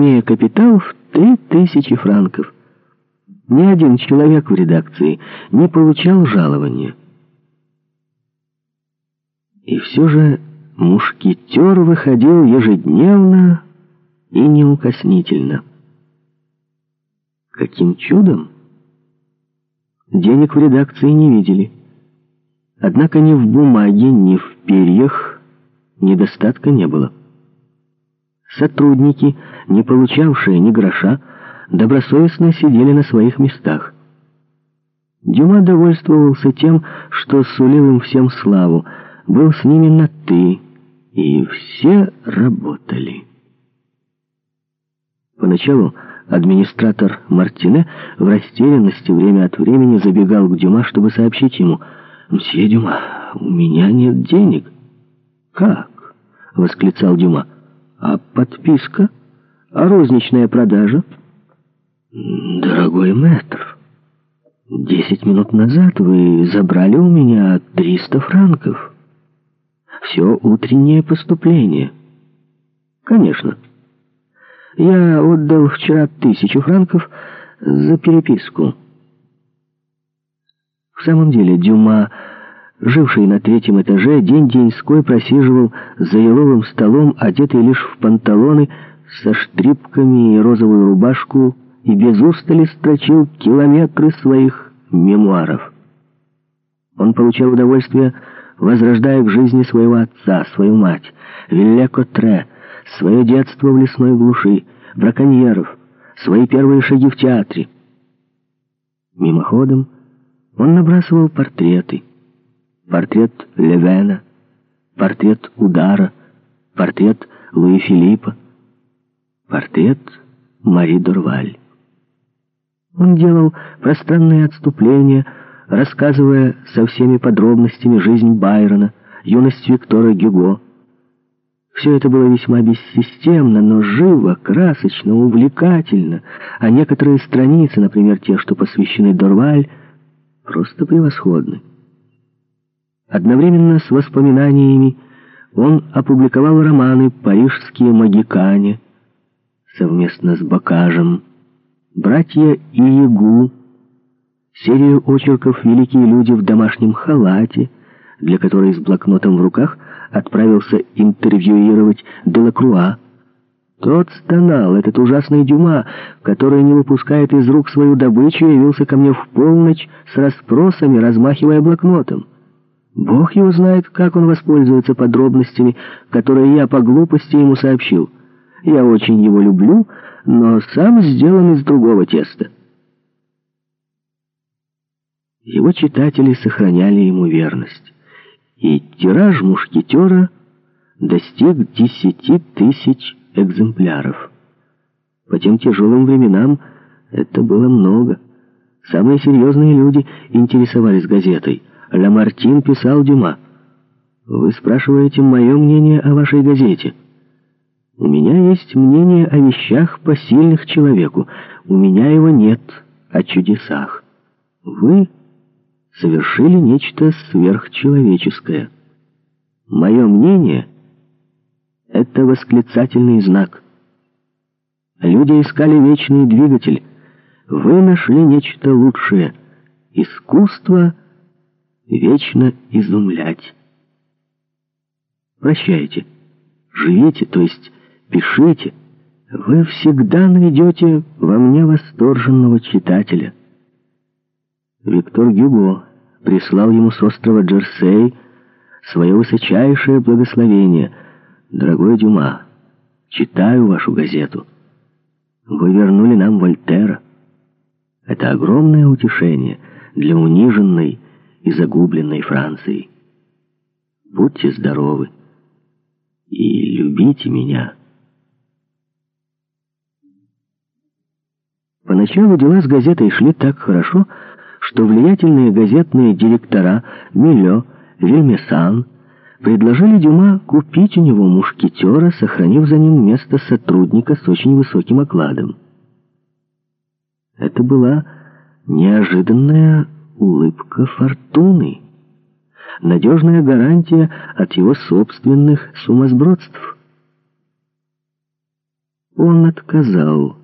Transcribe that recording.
имея капитал в три тысячи франков. Ни один человек в редакции не получал жалования. И все же мушкетер выходил ежедневно и неукоснительно. Каким чудом? Денег в редакции не видели. Однако ни в бумаге, ни в перьях недостатка не было. Сотрудники, не получавшие ни гроша, добросовестно сидели на своих местах. Дюма довольствовался тем, что сулил им всем славу, был с ними на «ты», и все работали. Поначалу администратор Мартине в растерянности время от времени забегал к Дюма, чтобы сообщить ему, «Мсье Дюма, у меня нет денег». «Как?» — восклицал Дюма. «А подписка? А розничная продажа?» «Дорогой мэтр, десять минут назад вы забрали у меня триста франков. Все утреннее поступление». «Конечно». Я отдал вчера тысячу франков за переписку. В самом деле Дюма, живший на третьем этаже, день-деньской просиживал за еловым столом, одетый лишь в панталоны, со штрипками и розовую рубашку, и без устали строчил километры своих мемуаров. Он получал удовольствие, возрождая к жизни своего отца, свою мать, Вилле Котре, свое детство в лесной глуши, браконьеров, свои первые шаги в театре. Мимоходом он набрасывал портреты. Портрет Левена, портрет Удара, портрет Луи Филиппа, портрет Мари Дорваль. Он делал пространные отступления, рассказывая со всеми подробностями жизнь Байрона, юность Виктора Гюго, все это было весьма бессистемно, но живо, красочно, увлекательно, а некоторые страницы, например, те, что посвящены Дорваль, просто превосходны. Одновременно с воспоминаниями он опубликовал романы «Парижские магикане» совместно с Бакажем, «Братья Иегу», серию очерков «Великие люди в домашнем халате», для которой с блокнотом в руках отправился интервьюировать Делакруа. Тот стонал, этот ужасный Дюма, который не выпускает из рук свою добычу, явился ко мне в полночь с расспросами, размахивая блокнотом. Бог его знает, как он воспользуется подробностями, которые я по глупости ему сообщил. Я очень его люблю, но сам сделан из другого теста. Его читатели сохраняли ему верность и тираж мушкетера достиг десяти тысяч экземпляров. По тем тяжелым временам это было много. Самые серьезные люди интересовались газетой. Ламартин писал Дюма. «Вы спрашиваете мое мнение о вашей газете?» «У меня есть мнение о вещах, посильных человеку. У меня его нет о чудесах. Вы совершили нечто сверхчеловеческое. Мое мнение — это восклицательный знак. Люди искали вечный двигатель. Вы нашли нечто лучшее. Искусство вечно изумлять. Прощайте. Живите, то есть пишите. Вы всегда найдете во мне восторженного читателя. Виктор Гюго прислал ему с острова Джерсей свое высочайшее благословение. «Дорогой Дюма, читаю вашу газету. Вы вернули нам Вольтера. Это огромное утешение для униженной и загубленной Франции. Будьте здоровы и любите меня». Поначалу дела с газетой шли так хорошо, что влиятельные газетные директора Милё, Вельмесан предложили Дюма купить у него мушкетера, сохранив за ним место сотрудника с очень высоким окладом. Это была неожиданная улыбка фортуны, надежная гарантия от его собственных сумасбродств. он отказал